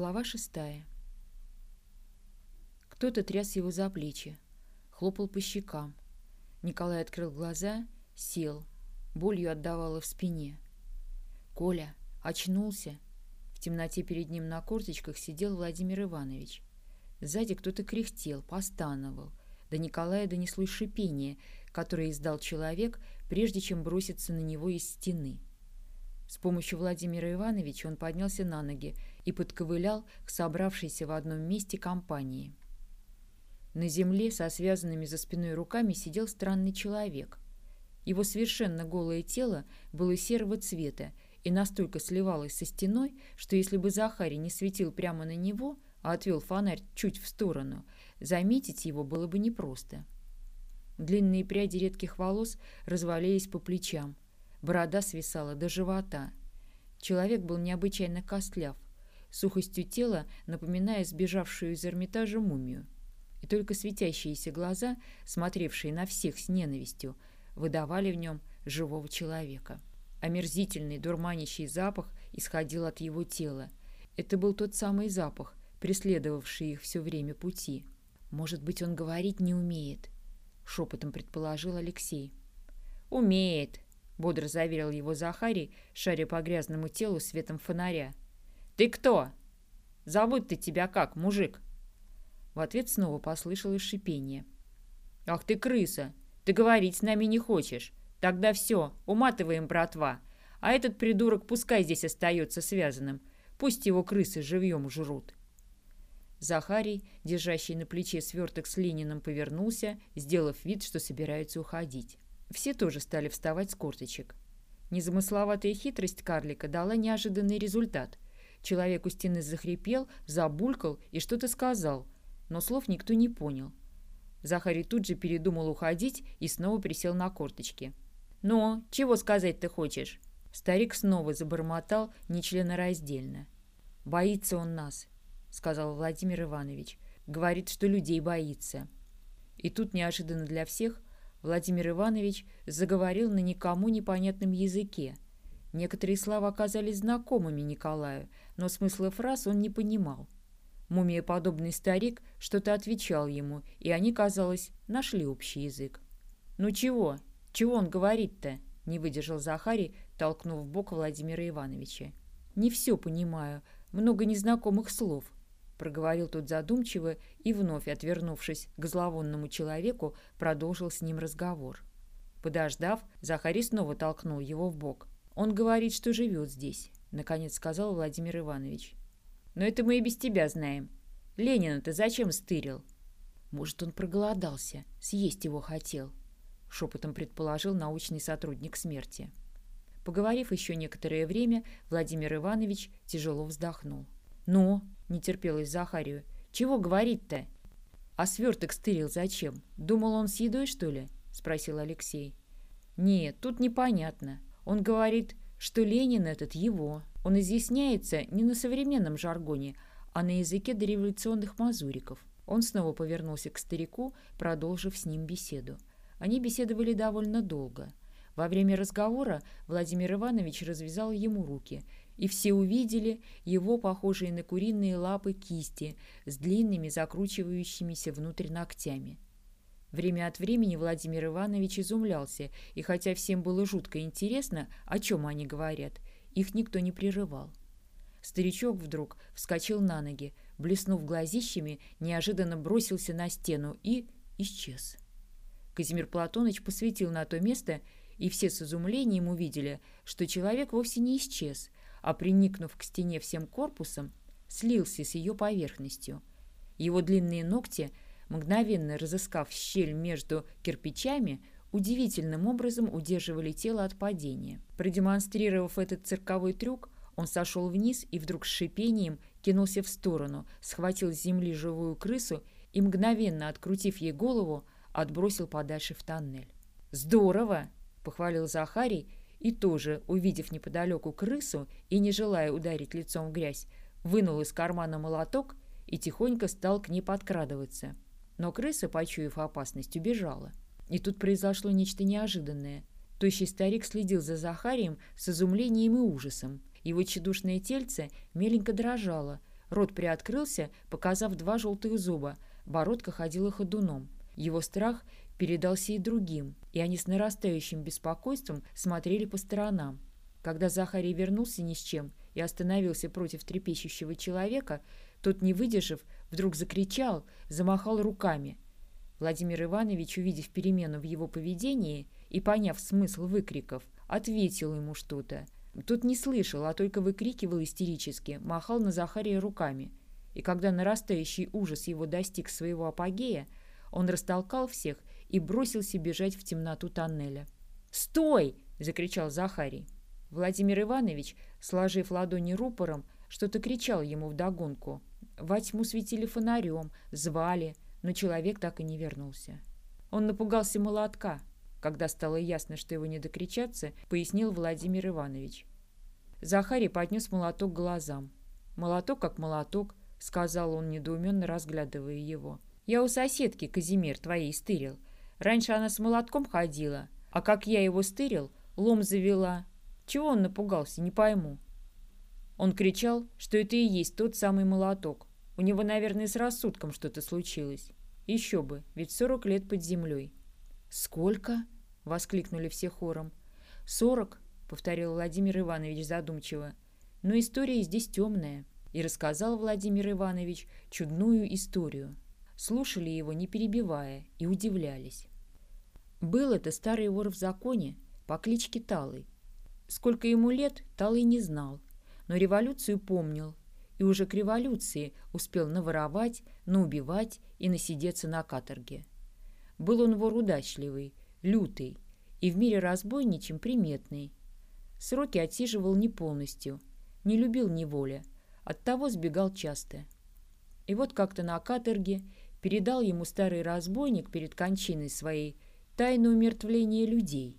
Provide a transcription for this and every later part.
Глава шестая. Кто-то тряс его за плечи, хлопал по щекам. Николай открыл глаза, сел, болью отдавало в спине. Коля очнулся. В темноте перед ним на корточках сидел Владимир Иванович. Сзади кто-то кряхтел, постановал. До Николая донеслось шипение, которое издал человек, прежде чем броситься на него из стены. С помощью Владимира Ивановича он поднялся на ноги и подковылял к собравшейся в одном месте компании. На земле со связанными за спиной руками сидел странный человек. Его совершенно голое тело было серого цвета и настолько сливалось со стеной, что если бы Захарий не светил прямо на него, а отвел фонарь чуть в сторону, заметить его было бы непросто. Длинные пряди редких волос развалились по плечам, Борода свисала до живота. Человек был необычайно костляв, сухостью тела напоминая сбежавшую из Эрмитажа мумию. И только светящиеся глаза, смотревшие на всех с ненавистью, выдавали в нем живого человека. Омерзительный, дурманящий запах исходил от его тела. Это был тот самый запах, преследовавший их все время пути. «Может быть, он говорить не умеет?» — шепотом предположил Алексей. «Умеет», бодро заверил его Захарий, шаря по грязному телу светом фонаря. «Ты кто? Зовут ты тебя как, мужик?» В ответ снова послышалось шипение. «Ах ты крыса! Ты говорить с нами не хочешь. Тогда все, уматываем, братва. А этот придурок пускай здесь остается связанным. Пусть его крысы живьем жрут». Захарий, держащий на плече сверток с Лениным, повернулся, сделав вид, что собирается уходить. Все тоже стали вставать с корточек. Незамысловатая хитрость карлика дала неожиданный результат. Человек у стены захрипел, забулькал и что-то сказал, но слов никто не понял. Захарий тут же передумал уходить и снова присел на корточки. «Ну, чего сказать ты хочешь?» Старик снова забормотал нечленораздельно. «Боится он нас», — сказал Владимир Иванович. «Говорит, что людей боится». И тут неожиданно для всех Владимир Иванович заговорил на никому непонятном языке. Некоторые слова оказались знакомыми Николаю, но смысла фраз он не понимал. Мумиеподобный старик что-то отвечал ему, и они, казалось, нашли общий язык. «Ну чего? Чего он говорит-то?» — не выдержал Захарий, толкнув в бок Владимира Ивановича. «Не все понимаю. Много незнакомых слов», проговорил тот задумчиво и, вновь отвернувшись к зловонному человеку, продолжил с ним разговор. Подождав, Захарий снова толкнул его в бок. «Он говорит, что живет здесь», — наконец сказал Владимир Иванович. «Но это мы и без тебя знаем. Ленина ты зачем стырил?» «Может, он проголодался, съесть его хотел», — шепотом предположил научный сотрудник смерти. Поговорив еще некоторое время, Владимир Иванович тяжело вздохнул. «Ну?» — не терпелось Захарию. «Чего говорить-то?» «А сверток стырил зачем? Думал, он с едой, что ли?» — спросил Алексей. «Нет, тут непонятно. Он говорит, что Ленин этот его. Он изъясняется не на современном жаргоне, а на языке дореволюционных мазуриков». Он снова повернулся к старику, продолжив с ним беседу. Они беседовали довольно долго. Во время разговора Владимир Иванович развязал ему руки и все увидели его похожие на куриные лапы кисти с длинными закручивающимися внутрь ногтями. Время от времени Владимир Иванович изумлялся, и хотя всем было жутко интересно, о чем они говорят, их никто не прерывал. Старичок вдруг вскочил на ноги, блеснув глазищами, неожиданно бросился на стену и исчез. Казимир Платоныч посветил на то место, и все с изумлением увидели, что человек вовсе не исчез, а приникнув к стене всем корпусом, слился с ее поверхностью. Его длинные ногти, мгновенно разыскав щель между кирпичами, удивительным образом удерживали тело от падения. Продемонстрировав этот цирковой трюк, он сошел вниз и вдруг с шипением кинулся в сторону, схватил с земли живую крысу и, мгновенно открутив ей голову, отбросил подальше в тоннель. «Здорово!» — похвалил Захарий и тоже, увидев неподалеку крысу и не желая ударить лицом в грязь, вынул из кармана молоток и тихонько стал к ней подкрадываться. Но крыса, почуяв опасность, убежала. И тут произошло нечто неожиданное. Тощий старик следил за Захарием с изумлением и ужасом. Его тщедушное тельце меленько дрожало, Рот приоткрылся, показав два желтых зуба. Бородка ходила ходуном. Его страх передался и другим, и они с нарастающим беспокойством смотрели по сторонам. Когда Захарий вернулся ни с чем и остановился против трепещущего человека, тот, не выдержав, вдруг закричал, замахал руками. Владимир Иванович, увидев перемену в его поведении и поняв смысл выкриков, ответил ему что-то. Тот не слышал, а только выкрикивал истерически, махал на Захария руками. И когда нарастающий ужас его достиг своего апогея, он растолкал всех и бросился бежать в темноту тоннеля. «Стой!» — закричал Захарий. Владимир Иванович, сложив ладони рупором, что-то кричал ему вдогонку. Во тьму светили фонарем, звали, но человек так и не вернулся. Он напугался молотка. Когда стало ясно, что его не докричаться, пояснил Владимир Иванович. Захарий поднес молоток к глазам. «Молоток как молоток», — сказал он, недоуменно разглядывая его. «Я у соседки, Казимир, твоей стырил. Раньше она с молотком ходила, а как я его стырил, лом завела. Чего он напугался, не пойму. Он кричал, что это и есть тот самый молоток. У него, наверное, с рассудком что-то случилось. Еще бы, ведь сорок лет под землей. «Сколько?» — воскликнули все хором. «Сорок», — повторил Владимир Иванович задумчиво. «Но история здесь темная». И рассказал Владимир Иванович чудную историю. Слушали его, не перебивая, и удивлялись. Был это старый вор в законе по кличке Талый. Сколько ему лет, Талый не знал, но революцию помнил, и уже к революции успел наворовать, наубивать и насидеться на каторге. Был он вор удачливый, лютый и в мире разбойничем приметный. Сроки отсиживал не полностью, не любил неволя, оттого сбегал часто. И вот как-то на каторге передал ему старый разбойник перед кончиной своей тайну умертвления людей.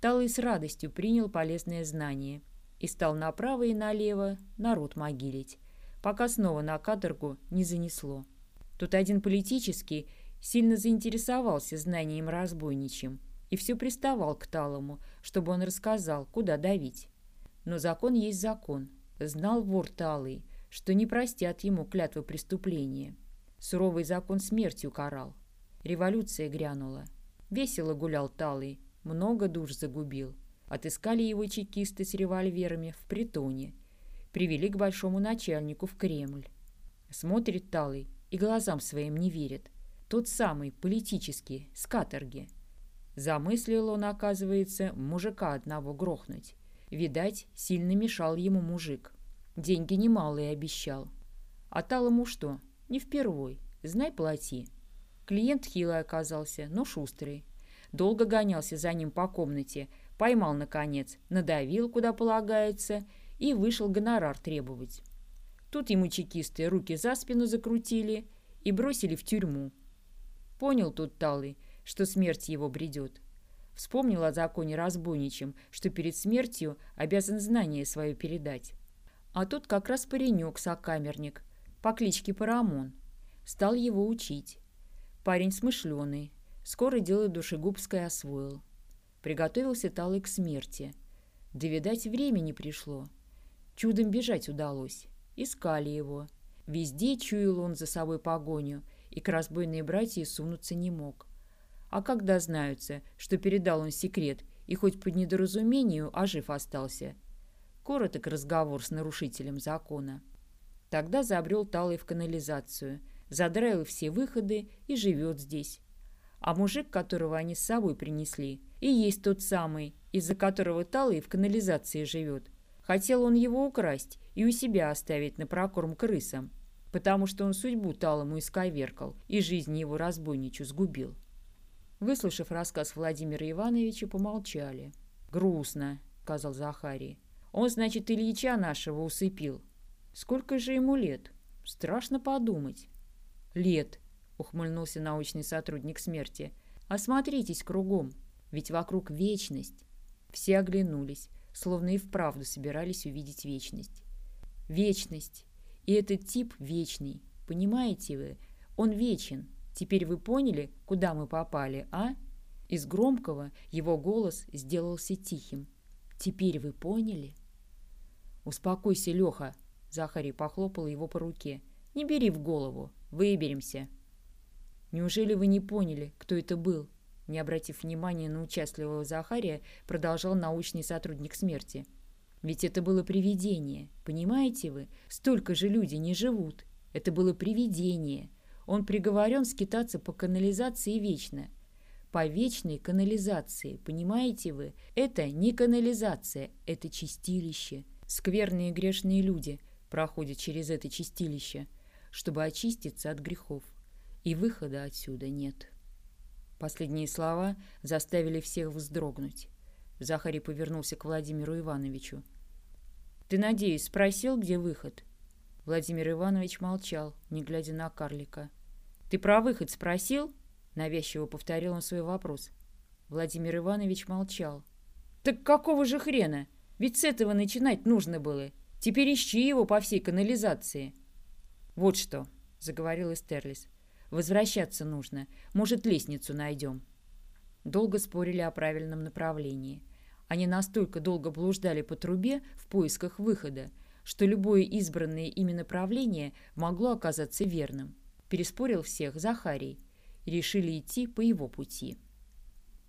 Талый с радостью принял полезное знание и стал направо и налево народ могилить, пока снова на каторгу не занесло. Тут один политический сильно заинтересовался знанием разбойничьим и все приставал к Талому, чтобы он рассказал, куда давить. Но закон есть закон. Знал вор Талый, что не простят ему клятвы преступления. Суровый закон смертью карал. Революция грянула. Весело гулял Талый, много душ загубил. Отыскали его чекисты с револьверами в притоне. Привели к большому начальнику в Кремль. Смотрит Талый и глазам своим не верит. Тот самый, политический, с каторги. Замыслил он, оказывается, мужика одного грохнуть. Видать, сильно мешал ему мужик. Деньги немалые обещал. А Талому что? Не впервой. Знай, плати. Клиент хилый оказался, но шустрый. Долго гонялся за ним по комнате, поймал, наконец, надавил, куда полагается, и вышел гонорар требовать. Тут ему чекисты руки за спину закрутили и бросили в тюрьму. Понял тут Талый, что смерть его бредет. Вспомнил о законе разбойничем, что перед смертью обязан знание свое передать. А тут как раз паренек-сокамерник по кличке Парамон. Стал его учить. Парень смышленый, скоро дело душегубское освоил. Приготовился Талый к смерти. Да, видать, времени пришло. Чудом бежать удалось. Искали его. Везде чуял он за собой погоню, и к разбойные братья сунуться не мог. А когда знаются, что передал он секрет, и хоть по недоразумению, а жив остался. Короток разговор с нарушителем закона. Тогда забрел Талый в канализацию – задраил все выходы и живет здесь. А мужик, которого они с собой принесли, и есть тот самый, из-за которого Талый в канализации живет. Хотел он его украсть и у себя оставить на прокорм крысам, потому что он судьбу Талому исковеркал и жизнь его разбойничу сгубил. Выслушав рассказ Владимира Ивановича, помолчали. «Грустно», — сказал Захарий. «Он, значит, Ильича нашего усыпил. Сколько же ему лет? Страшно подумать» лет», — ухмыльнулся научный сотрудник смерти. «Осмотритесь кругом, ведь вокруг вечность». Все оглянулись, словно и вправду собирались увидеть вечность. Вечность. И этот тип вечный. Понимаете вы? Он вечен. Теперь вы поняли, куда мы попали, а? Из громкого его голос сделался тихим. Теперь вы поняли? Успокойся, Леха, Захарий похлопал его по руке. «Не бери в голову. Выберемся». «Неужели вы не поняли, кто это был?» Не обратив внимания на участливого Захария, продолжал научный сотрудник смерти. «Ведь это было привидение. Понимаете вы? Столько же людей не живут. Это было привидение. Он приговорен скитаться по канализации вечно. По вечной канализации, понимаете вы? Это не канализация, это чистилище. Скверные грешные люди проходят через это чистилище, чтобы очиститься от грехов. И выхода отсюда нет. Последние слова заставили всех вздрогнуть. Захарий повернулся к Владимиру Ивановичу. «Ты, надеюсь, спросил, где выход?» Владимир Иванович молчал, не глядя на карлика. «Ты про выход спросил?» Навязчиво повторил он свой вопрос. Владимир Иванович молчал. «Так какого же хрена? Ведь с этого начинать нужно было. Теперь ищи его по всей канализации». «Вот что», — заговорил Эстерлис. «Возвращаться нужно. Может, лестницу найдем». Долго спорили о правильном направлении. Они настолько долго блуждали по трубе в поисках выхода, что любое избранное ими направление могло оказаться верным. Переспорил всех Захарий, решили идти по его пути.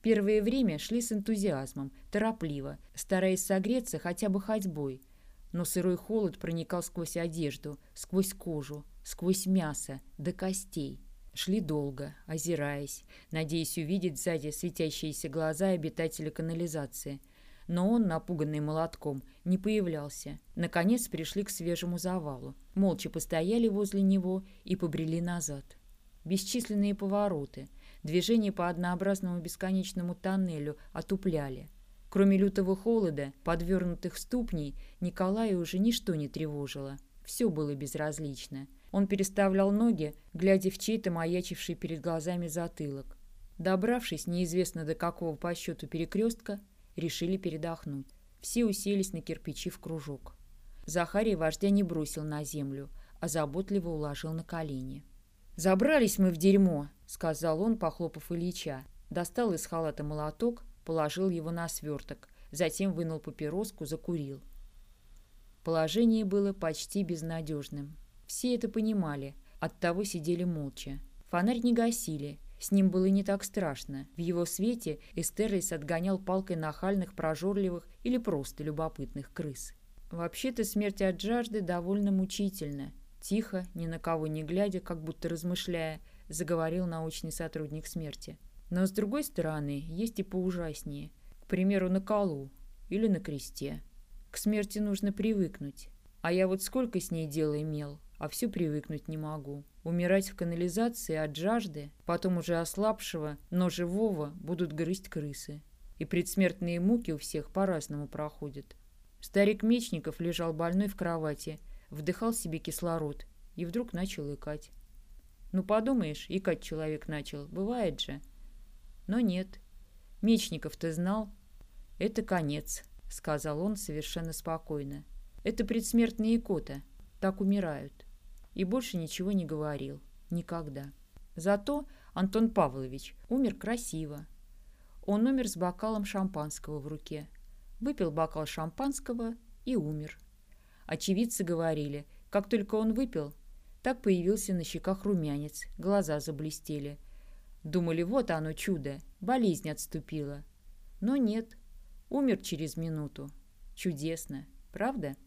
Первое время шли с энтузиазмом, торопливо, стараясь согреться хотя бы ходьбой, но сырой холод проникал сквозь одежду, сквозь кожу, сквозь мясо, до костей. Шли долго, озираясь, надеясь увидеть сзади светящиеся глаза обитателя канализации – но он, напуганный молотком, не появлялся. Наконец пришли к свежему завалу. Молча постояли возле него и побрели назад. Бесчисленные повороты, движения по однообразному бесконечному тоннелю отупляли. Кроме лютого холода, подвернутых ступней, Николая уже ничто не тревожило. Все было безразлично. Он переставлял ноги, глядя в чей-то маячивший перед глазами затылок. Добравшись неизвестно до какого по счету перекрестка, решили передохнуть. Все уселись на кирпичи в кружок. Захарий вождя не бросил на землю, а заботливо уложил на колени. «Забрались мы в дерьмо», — сказал он, похлопав Ильича. Достал из халата молоток, положил его на сверток, затем вынул папироску, закурил. Положение было почти безнадежным. Все это понимали, оттого сидели молча. Фонарь не гасили, с ним было не так страшно. В его свете Эстерлис отгонял палкой нахальных, прожорливых или просто любопытных крыс. Вообще-то смерть от жажды довольно мучительна. Тихо, ни на кого не глядя, как будто размышляя, заговорил научный сотрудник смерти. Но с другой стороны, есть и поужаснее. К примеру, на колу или на кресте. К смерти нужно привыкнуть. А я вот сколько с ней дела имел, а все привыкнуть не могу. Умирать в канализации от жажды, потом уже ослабшего, но живого будут грызть крысы. И предсмертные муки у всех по-разному проходят. Старик Мечников лежал больной в кровати, вдыхал себе кислород и вдруг начал икать. Ну, подумаешь, икать человек начал, бывает же. Но нет. Мечников-то знал. Это конец, сказал он совершенно спокойно. Это предсмертные икота. Так умирают и больше ничего не говорил. Никогда. Зато Антон Павлович умер красиво. Он умер с бокалом шампанского в руке. Выпил бокал шампанского и умер. Очевидцы говорили, как только он выпил, так появился на щеках румянец, глаза заблестели. Думали, вот оно чудо, болезнь отступила. Но нет, умер через минуту. Чудесно, правда?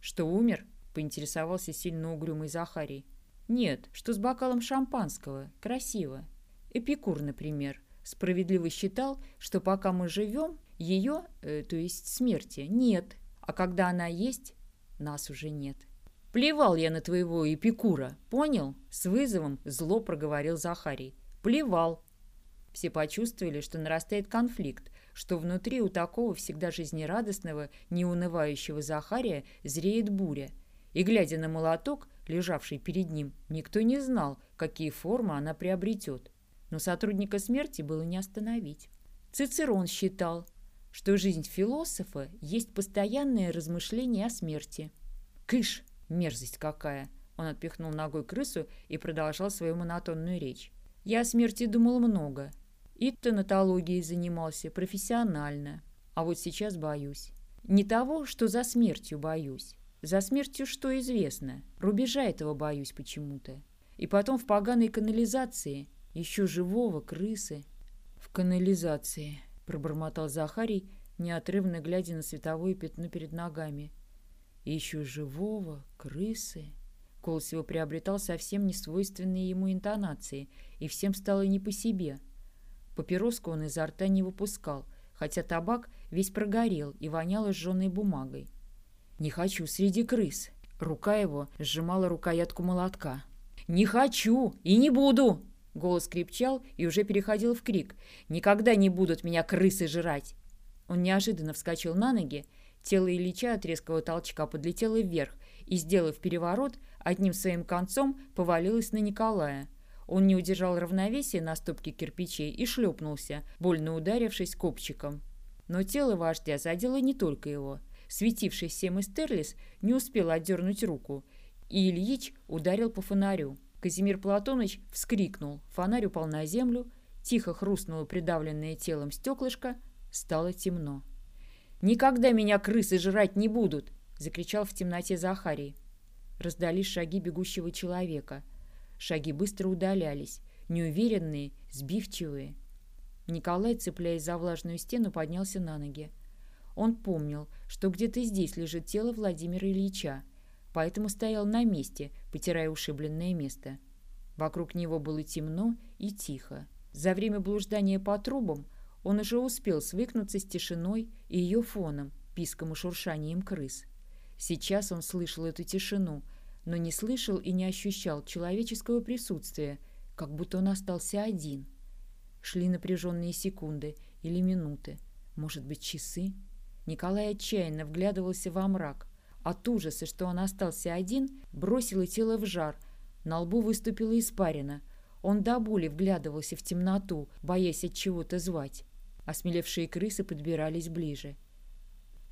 Что умер? поинтересовался сильно угрюмый Захарий. «Нет, что с бокалом шампанского. Красиво. Эпикур, например, справедливо считал, что пока мы живем, ее, э, то есть смерти, нет, а когда она есть, нас уже нет». «Плевал я на твоего Эпикура, понял?» С вызовом зло проговорил Захарий. «Плевал». Все почувствовали, что нарастает конфликт, что внутри у такого всегда жизнерадостного, неунывающего Захария зреет буря – и, глядя на молоток, лежавший перед ним, никто не знал, какие формы она приобретет. Но сотрудника смерти было не остановить. Цицерон считал, что жизнь философа есть постоянное размышление о смерти. «Кыш! Мерзость какая!» Он отпихнул ногой крысу и продолжал свою монотонную речь. «Я о смерти думал много. И тонатологией занимался профессионально. А вот сейчас боюсь. Не того, что за смертью боюсь, За смертью что известно? Рубежа этого боюсь почему-то. И потом в поганой канализации. Еще живого, крысы. В канализации, пробормотал Захарий, неотрывно глядя на световое пятно перед ногами. Еще живого, крысы. Голос его приобретал совсем несвойственные ему интонации, и всем стало не по себе. Папироску он изо рта не выпускал, хотя табак весь прогорел и вонял сжженной бумагой. «Не хочу среди крыс!» Рука его сжимала рукоятку молотка. «Не хочу и не буду!» Голос крепчал и уже переходил в крик. «Никогда не будут меня крысы жрать!» Он неожиданно вскочил на ноги. Тело Ильича от резкого толчка подлетело вверх и, сделав переворот, одним своим концом повалилось на Николая. Он не удержал равновесия на стопке кирпичей и шлепнулся, больно ударившись копчиком. Но тело вождя задело не только его. Светивший всем Эстерлис не успел отдернуть руку, и Ильич ударил по фонарю. Казимир Платоныч вскрикнул, фонарь упал на землю, тихо хрустнуло придавленное телом стеклышко, стало темно. «Никогда меня крысы жрать не будут!» — закричал в темноте Захарий. Раздались шаги бегущего человека. Шаги быстро удалялись, неуверенные, сбивчивые. Николай, цепляясь за влажную стену, поднялся на ноги. Он помнил, что где-то здесь лежит тело Владимира Ильича, поэтому стоял на месте, потирая ушибленное место. Вокруг него было темно и тихо. За время блуждания по трубам он уже успел свыкнуться с тишиной и ее фоном, писком и шуршанием крыс. Сейчас он слышал эту тишину, но не слышал и не ощущал человеческого присутствия, как будто он остался один. Шли напряженные секунды или минуты, может быть, часы. Николай отчаянно вглядывался во мрак. От ужаса, что он остался один, бросило тело в жар. На лбу выступила испарина. Он до боли вглядывался в темноту, боясь от чего-то звать. Осмелевшие крысы подбирались ближе.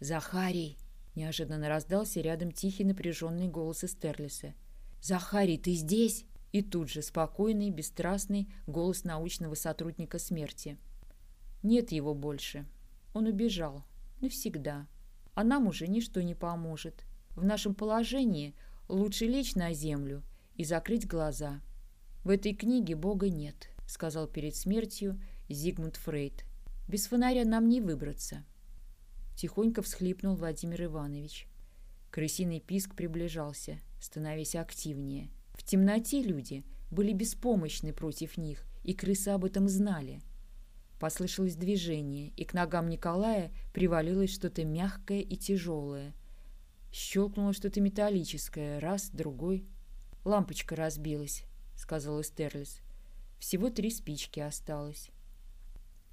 «Захарий!» — неожиданно раздался рядом тихий напряженный голос Эстерлиса. «Захарий, ты здесь?» И тут же спокойный, бесстрастный голос научного сотрудника смерти. «Нет его больше. Он убежал навсегда. А нам уже ничто не поможет. В нашем положении лучше лечь на землю и закрыть глаза. В этой книге Бога нет, сказал перед смертью Зигмунд Фрейд. Без фонаря нам не выбраться. Тихонько всхлипнул Владимир Иванович. Крысиный писк приближался, становясь активнее. В темноте люди были беспомощны против них, и крысы об этом знали – Послышалось движение, и к ногам Николая привалилось что-то мягкое и тяжелое. Щелкнуло что-то металлическое, раз, другой. «Лампочка разбилась», — сказал Эстерлис. «Всего три спички осталось».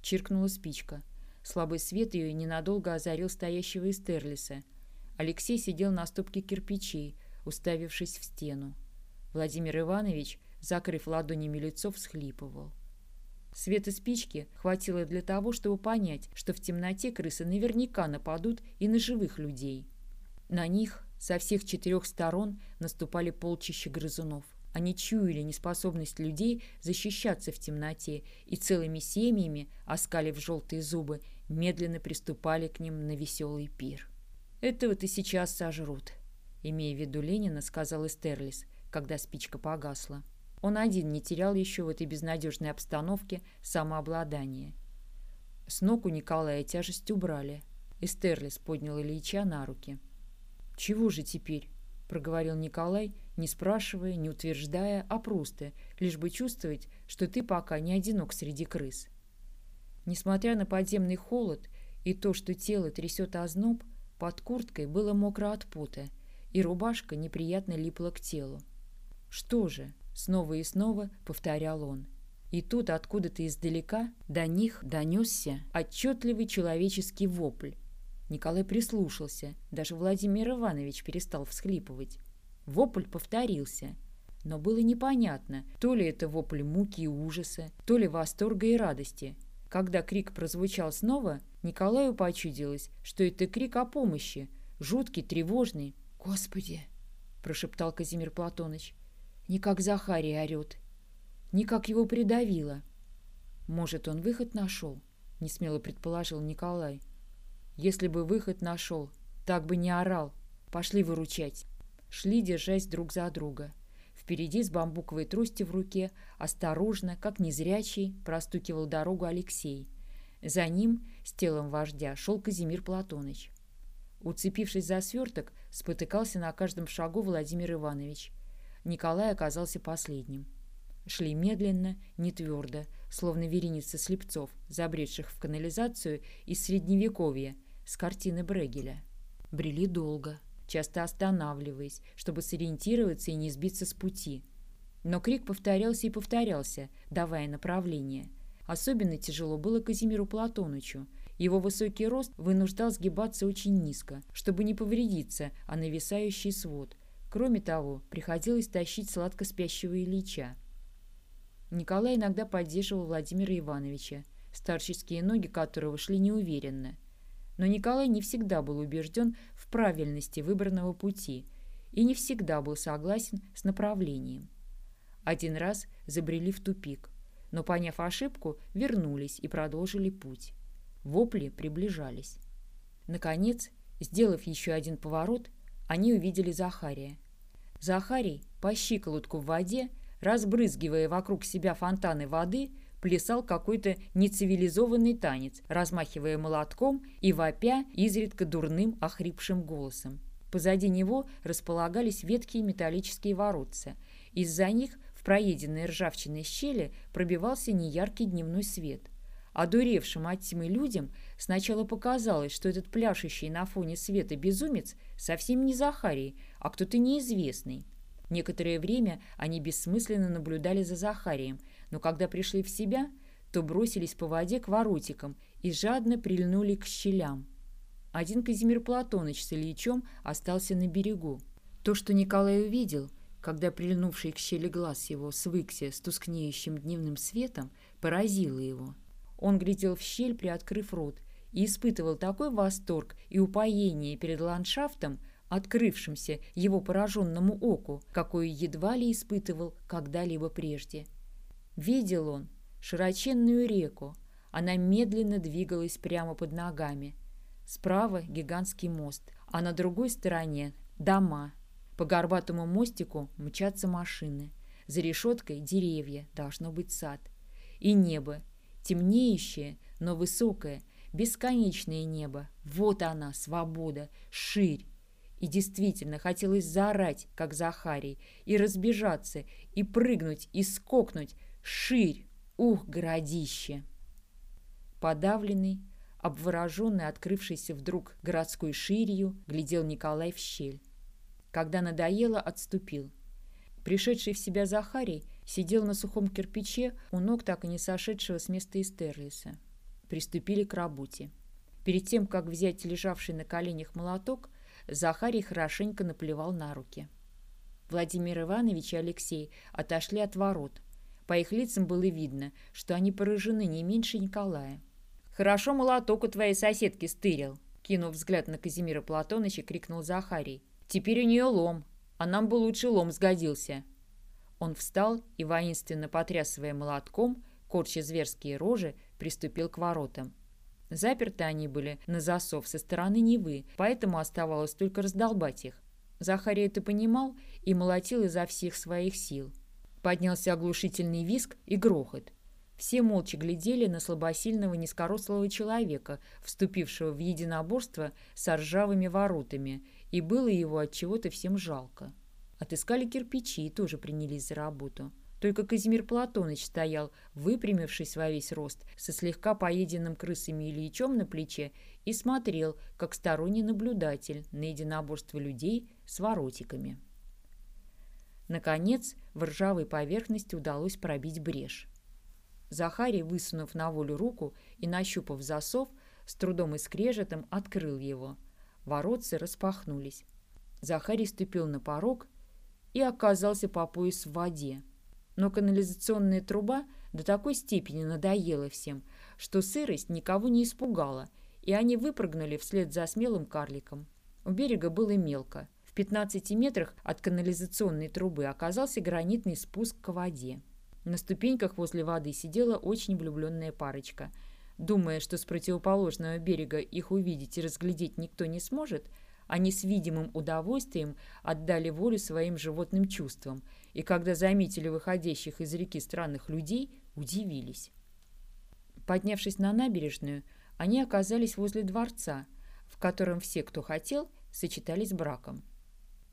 Чиркнула спичка. Слабый свет ее ненадолго озарил стоящего Эстерлиса. Алексей сидел на стопке кирпичей, уставившись в стену. Владимир Иванович, закрыв ладонями лицо, всхлипывал. Света спички хватило для того, чтобы понять, что в темноте крысы наверняка нападут и на живых людей. На них со всех четырех сторон наступали полчища грызунов. Они чуяли неспособность людей защищаться в темноте и целыми семьями, оскалив желтые зубы, медленно приступали к ним на веселый пир. «Этого-то сейчас сожрут», — имея в виду Ленина, сказал Эстерлис, когда спичка погасла. Он один не терял еще в этой безнадежной обстановке самообладание. С ног у Николая тяжесть убрали. Эстерлис поднял Ильича на руки. «Чего же теперь?» — проговорил Николай, не спрашивая, не утверждая, а просто, лишь бы чувствовать, что ты пока не одинок среди крыс. Несмотря на подземный холод и то, что тело трясет озноб, под курткой было мокро от пота, и рубашка неприятно липла к телу. Что же, Снова и снова повторял он. И тут откуда-то издалека до них донесся отчетливый человеческий вопль. Николай прислушался, даже Владимир Иванович перестал всхлипывать. Вопль повторился, но было непонятно, то ли это вопль муки и ужаса, то ли восторга и радости. Когда крик прозвучал снова, Николаю почудилось, что это крик о помощи, жуткий, тревожный. «Господи!» – прошептал Казимир Платоныч. Не как Захарий орет. Не как его придавило. Может, он выход нашел? Не смело предположил Николай. Если бы выход нашел, так бы не орал, пошли выручать. Шли, держась друг за друга. Впереди с бамбуковой тростью в руке, осторожно, как незрячий, простукивал дорогу Алексей. За ним, с телом вождя, шел Казимир Платоныч. Уцепившись за сверток, спотыкался на каждом шагу Владимир Иванович. Николай оказался последним. Шли медленно, не твердо, словно вереница слепцов, забредших в канализацию из Средневековья, с картины Брегеля. Брели долго, часто останавливаясь, чтобы сориентироваться и не сбиться с пути. Но крик повторялся и повторялся, давая направление. Особенно тяжело было Казимиру Платонычу. Его высокий рост вынуждал сгибаться очень низко, чтобы не повредиться о нависающий свод. Кроме того, приходилось тащить сладко спящего Ильича. Николай иногда поддерживал Владимира Ивановича, старческие ноги которого шли неуверенно. Но Николай не всегда был убежден в правильности выбранного пути и не всегда был согласен с направлением. Один раз забрели в тупик, но, поняв ошибку, вернулись и продолжили путь. Вопли приближались. Наконец, сделав еще один поворот, они увидели Захария. Захарий, по щиколотку в воде, разбрызгивая вокруг себя фонтаны воды, плясал какой-то нецивилизованный танец, размахивая молотком и вопя изредка дурным охрипшим голосом. Позади него располагались веткие металлические воротца. Из-за них в проеденной ржавчиной щели пробивался неяркий дневной свет. Одуревшим от тьмы людям сначала показалось, что этот пляшущий на фоне света безумец совсем не Захарий, а кто-то неизвестный. Некоторое время они бессмысленно наблюдали за Захарием, но когда пришли в себя, то бросились по воде к воротикам и жадно прильнули к щелям. Один Казимир Платоныч с Ильичом остался на берегу. То, что Николай увидел, когда прильнувший к щели глаз его свыкся с тускнеющим дневным светом, поразило его. Он глядел в щель, приоткрыв рот, и испытывал такой восторг и упоение перед ландшафтом, открывшимся его пораженному оку, какой едва ли испытывал когда-либо прежде. Видел он широченную реку, она медленно двигалась прямо под ногами. Справа гигантский мост, а на другой стороне – дома. По горбатому мостику мчатся машины. За решеткой деревья, должно быть сад. И небо, темнеющее, но высокое, бесконечное небо. Вот она, свобода, ширь, и действительно хотелось заорать, как Захарий, и разбежаться, и прыгнуть, и скокнуть. Ширь! Ух, городище! Подавленный, обвороженный открывшийся вдруг городской ширью, глядел Николай в щель. Когда надоело, отступил. Пришедший в себя Захарий сидел на сухом кирпиче у ног так и не сошедшего с места Истерлиса. Приступили к работе. Перед тем, как взять лежавший на коленях молоток, Захарий хорошенько наплевал на руки. Владимир Иванович и Алексей отошли от ворот. По их лицам было видно, что они поражены не меньше Николая. «Хорошо молоток у твоей соседки стырил!» Кинув взгляд на Казимира Платоныча, крикнул Захарий. «Теперь у нее лом, а нам бы лучше лом сгодился!» Он встал и, воинственно потрясывая молотком, корча зверские рожи, приступил к воротам. Заперты они были на засов со стороны Невы, поэтому оставалось только раздолбать их. Захарий это понимал и молотил изо всех своих сил. Поднялся оглушительный виск и грохот. Все молча глядели на слабосильного низкорослого человека, вступившего в единоборство с ржавыми воротами, и было его от чего-то всем жалко. Отыскали кирпичи и тоже принялись за работу. Только Казимир Платоныч стоял, выпрямившись во весь рост, со слегка поеденным крысами Ильичом на плече, и смотрел, как сторонний наблюдатель, на единоборство людей с воротиками. Наконец, в ржавой поверхности удалось пробить брешь. Захарий, высунув на волю руку и нащупав засов, с трудом и скрежетом открыл его. Воротцы распахнулись. Захарий ступил на порог и оказался по пояс в воде. Но канализационная труба до такой степени надоела всем, что сырость никого не испугала, и они выпрыгнули вслед за смелым карликом. У берега было мелко. В 15 метрах от канализационной трубы оказался гранитный спуск к воде. На ступеньках возле воды сидела очень влюбленная парочка. Думая, что с противоположного берега их увидеть и разглядеть никто не сможет, они с видимым удовольствием отдали волю своим животным чувствам, и когда заметили выходящих из реки странных людей, удивились. Поднявшись на набережную, они оказались возле дворца, в котором все, кто хотел, сочетались браком.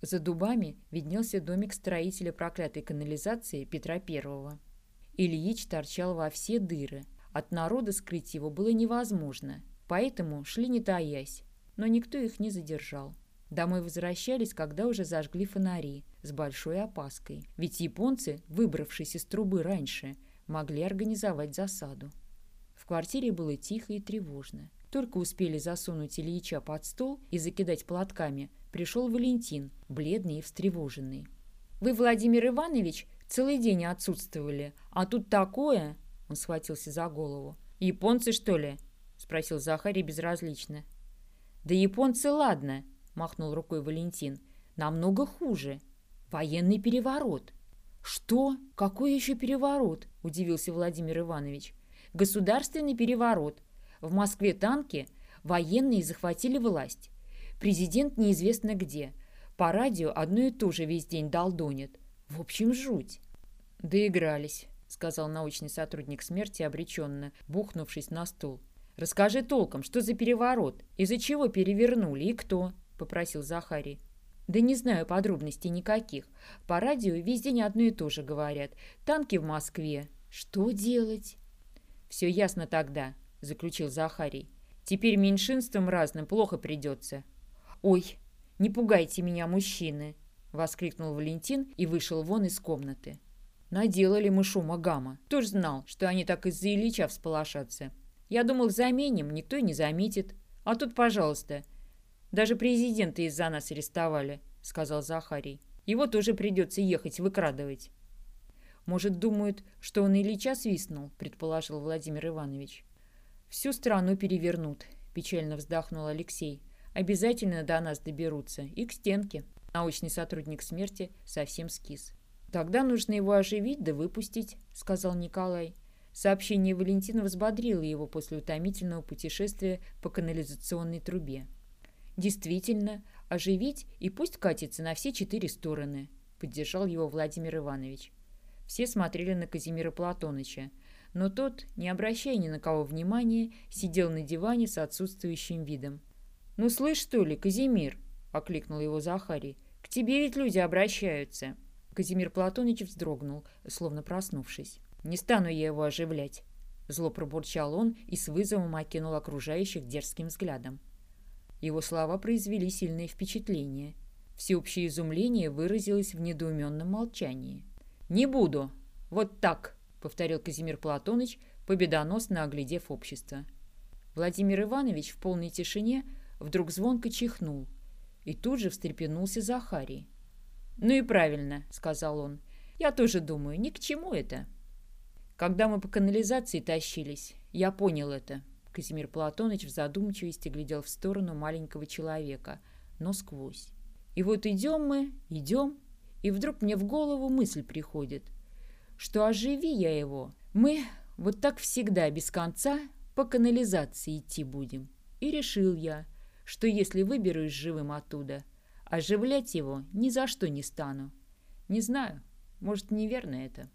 За дубами виднелся домик строителя проклятой канализации Петра Первого. Ильич торчал во все дыры. От народа скрыть его было невозможно, поэтому шли не таясь, но никто их не задержал. Домой возвращались, когда уже зажгли фонари, с большой опаской. Ведь японцы, выбравшись из трубы раньше, могли организовать засаду. В квартире было тихо и тревожно. Только успели засунуть Ильича под стол и закидать платками, пришел Валентин, бледный и встревоженный. «Вы, Владимир Иванович, целый день отсутствовали, а тут такое...» Он схватился за голову. «Японцы, что ли?» — спросил Захарий безразлично. «Да японцы, ладно», — махнул рукой Валентин. «Намного хуже. Военный переворот». «Что? Какой еще переворот?» — удивился Владимир Иванович. «Государственный переворот. В Москве танки, военные захватили власть. Президент неизвестно где. По радио одно и то же весь день долдонит. В общем, жуть». «Доигрались», — сказал научный сотрудник смерти обреченно, бухнувшись на стул. «Расскажи толком, что за переворот? Из-за чего перевернули и кто?» — попросил Захарий. «Да не знаю подробностей никаких. По радио весь день одно и то же говорят. Танки в Москве. Что делать?» «Все ясно тогда», — заключил Захарий. «Теперь меньшинствам разным плохо придется». «Ой, не пугайте меня, мужчины!» — воскликнул Валентин и вышел вон из комнаты. Наделали мы шума гамма. Кто ж знал, что они так из-за Ильича всполошатся. Я думал, заменим, никто и не заметит. А тут, пожалуйста. Даже президента из-за нас арестовали, сказал Захарий. Его тоже придется ехать выкрадывать. Может, думают, что он Ильича свистнул, предположил Владимир Иванович. Всю страну перевернут, печально вздохнул Алексей. Обязательно до нас доберутся и к стенке. Научный сотрудник смерти совсем скис. Тогда нужно его оживить да выпустить, сказал Николай. Сообщение Валентина взбодрило его после утомительного путешествия по канализационной трубе. «Действительно, оживить и пусть катится на все четыре стороны», — поддержал его Владимир Иванович. Все смотрели на Казимира Платоныча, но тот, не обращая ни на кого внимания, сидел на диване с отсутствующим видом. «Ну, слышь, что ли, Казимир?» — окликнул его Захарий. «К тебе ведь люди обращаются». Казимир Платоныч вздрогнул, словно проснувшись. Не стану я его оживлять. Зло пробурчал он и с вызовом окинул окружающих дерзким взглядом. Его слова произвели сильное впечатление. Всеобщее изумление выразилось в недоуменном молчании. «Не буду! Вот так!» — повторил Казимир Платоныч, победоносно оглядев общество. Владимир Иванович в полной тишине вдруг звонко чихнул, и тут же встрепенулся Захарий. «Ну и правильно», — сказал он. «Я тоже думаю, ни к чему это». Когда мы по канализации тащились, я понял это. Казимир Платоныч в задумчивости глядел в сторону маленького человека, но сквозь. И вот идем мы, идем, и вдруг мне в голову мысль приходит, что оживи я его, мы вот так всегда без конца по канализации идти будем. И решил я, что если выберусь живым оттуда, оживлять его ни за что не стану. Не знаю, может, неверно это.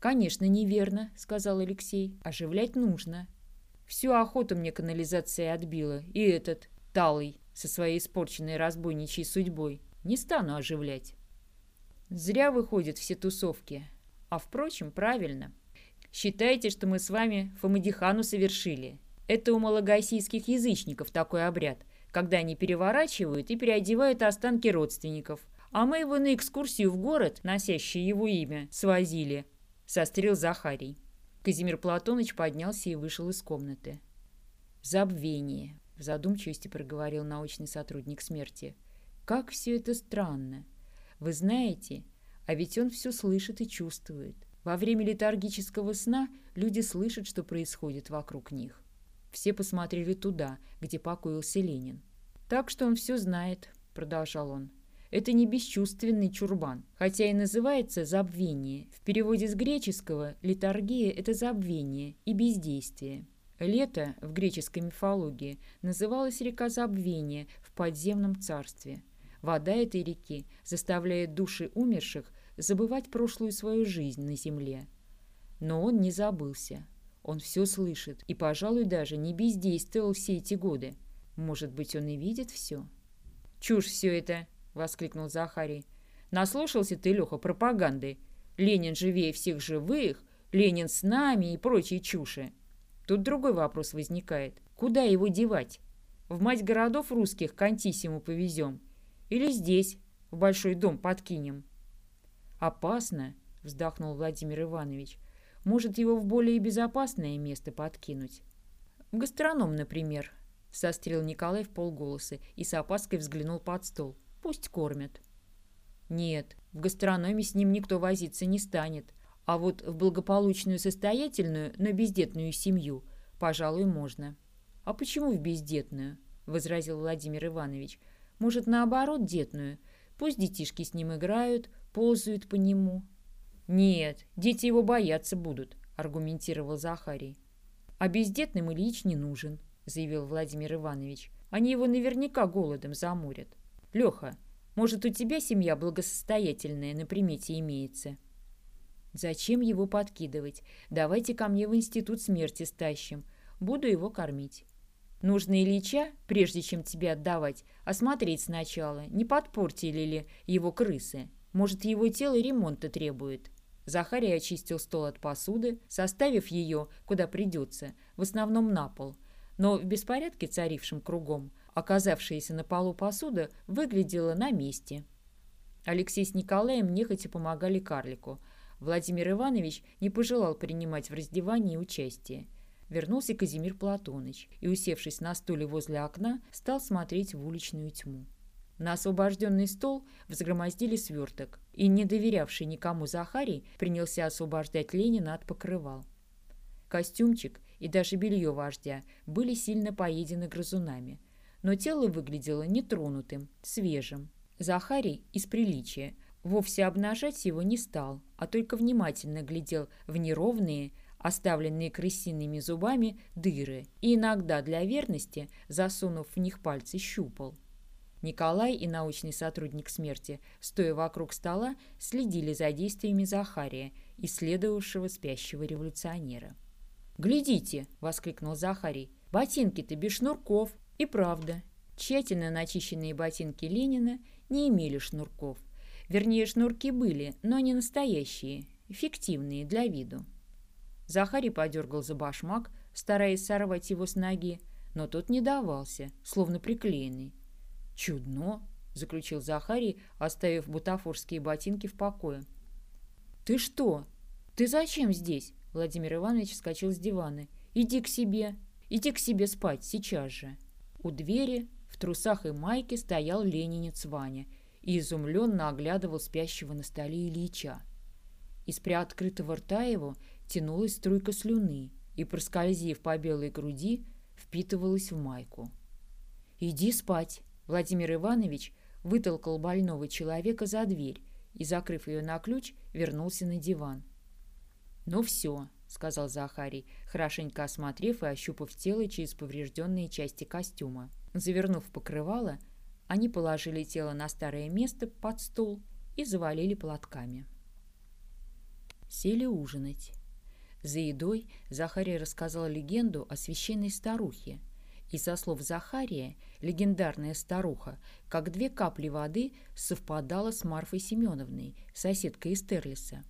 «Конечно, неверно», — сказал Алексей. «Оживлять нужно». Всю охоту мне канализация отбила. И этот, талый, со своей испорченной разбойничьей судьбой. Не стану оживлять. Зря выходят все тусовки. А впрочем, правильно. Считайте, что мы с вами Фомадихану совершили. Это у малагасийских язычников такой обряд, когда они переворачивают и переодевают останки родственников. А мы его на экскурсию в город, носящий его имя, свозили сострил Захарий. Казимир Платоныч поднялся и вышел из комнаты. «Забвение», — в задумчивости проговорил научный сотрудник смерти. «Как все это странно. Вы знаете, а ведь он все слышит и чувствует. Во время летаргического сна люди слышат, что происходит вокруг них. Все посмотрели туда, где покоился Ленин. «Так что он все знает», — продолжал он. Это не бесчувственный чурбан, хотя и называется забвение. В переводе с греческого литургия – это забвение и бездействие. Лето в греческой мифологии называлось река забвения в в подземном царстве. Вода этой реки заставляет души умерших забывать прошлую свою жизнь на земле. Но он не забылся. Он все слышит и, пожалуй, даже не бездействовал все эти годы. Может быть, он и видит все? «Чушь все это!» — воскликнул Захарий. «Наслушался ты, Леха, пропаганды. Ленин живее всех живых, Ленин с нами и прочие чуши. Тут другой вопрос возникает. Куда его девать? В мать городов русских к Антисиму повезем? Или здесь, в большой дом, подкинем?» «Опасно», — вздохнул Владимир Иванович. «Может, его в более безопасное место подкинуть?» «В гастроном, например», — сострил Николай в полголоса и с опаской взглянул под стол. «Пусть кормят». «Нет, в гастрономе с ним никто возиться не станет, а вот в благополучную состоятельную, но бездетную семью, пожалуй, можно». «А почему в бездетную?» — возразил Владимир Иванович. «Может, наоборот, детную? Пусть детишки с ним играют, ползают по нему. «Нет, дети его бояться будут», — аргументировал Захарий. «А бездетным Ильич не нужен», — заявил Владимир Иванович. «Они его наверняка голодом заморят. Леха, может, у тебя семья благосостоятельная на примете имеется?» «Зачем его подкидывать? Давайте ко мне в институт смерти стащим. Буду его кормить». Нужно Ильича, прежде чем тебе отдавать, осмотреть сначала, не подпортили ли его крысы. Может, его тело ремонта требует. Захарий очистил стол от посуды, составив ее, куда придется, в основном на пол. Но в беспорядке, царившем кругом, оказавшаяся на полу посуда выглядела на месте. Алексей с Николаем нехотя помогали карлику. Владимир Иванович не пожелал принимать в раздевании участие. Вернулся Казимир Платоныч и, усевшись на стуле возле окна, стал смотреть в уличную тьму. На освобожденный стол взгромоздили сверток, и, не доверявший никому Захарий, принялся освобождать Ленина от покрывал. Костюмчик и даже белье вождя были сильно поедены грызунами, но тело выглядело нетронутым, свежим. Захарий из приличия вовсе обнажать его не стал, а только внимательно глядел в неровные, оставленные крысиными зубами, дыры и иногда для верности, засунув в них пальцы, щупал. Николай и научный сотрудник смерти, стоя вокруг стола, следили за действиями Захария, исследовавшего спящего революционера. «Глядите!» — воскликнул Захарий. «Ботинки-то без шнурков!» И правда, тщательно начищенные ботинки Ленина не имели шнурков. Вернее, шнурки были, но не настоящие, фиктивные для виду. Захарий подергал за башмак, стараясь сорвать его с ноги, но тот не давался, словно приклеенный. «Чудно», — заключил Захарий, оставив бутафорские ботинки в покое. «Ты что? Ты зачем здесь?» Владимир Иванович вскочил с дивана. «Иди к себе. Иди к себе спать сейчас же». У двери в трусах и майке стоял ленинец Ваня и изумленно оглядывал спящего на столе Ильича. Из приоткрытого рта его тянулась струйка слюны и, проскользив по белой груди, впитывалась в майку. «Иди спать!» Владимир Иванович вытолкал больного человека за дверь и, закрыв ее на ключ, вернулся на диван. «Ну все», — сказал Захарий, хорошенько осмотрев и ощупав тело через поврежденные части костюма. Завернув покрывало, они положили тело на старое место под стол и завалили платками. Сели ужинать. За едой Захарий рассказал легенду о священной старухе — и, со слов Захария, легендарная старуха, как две капли воды, совпадала с Марфой Семеновной, соседкой из Терлиса,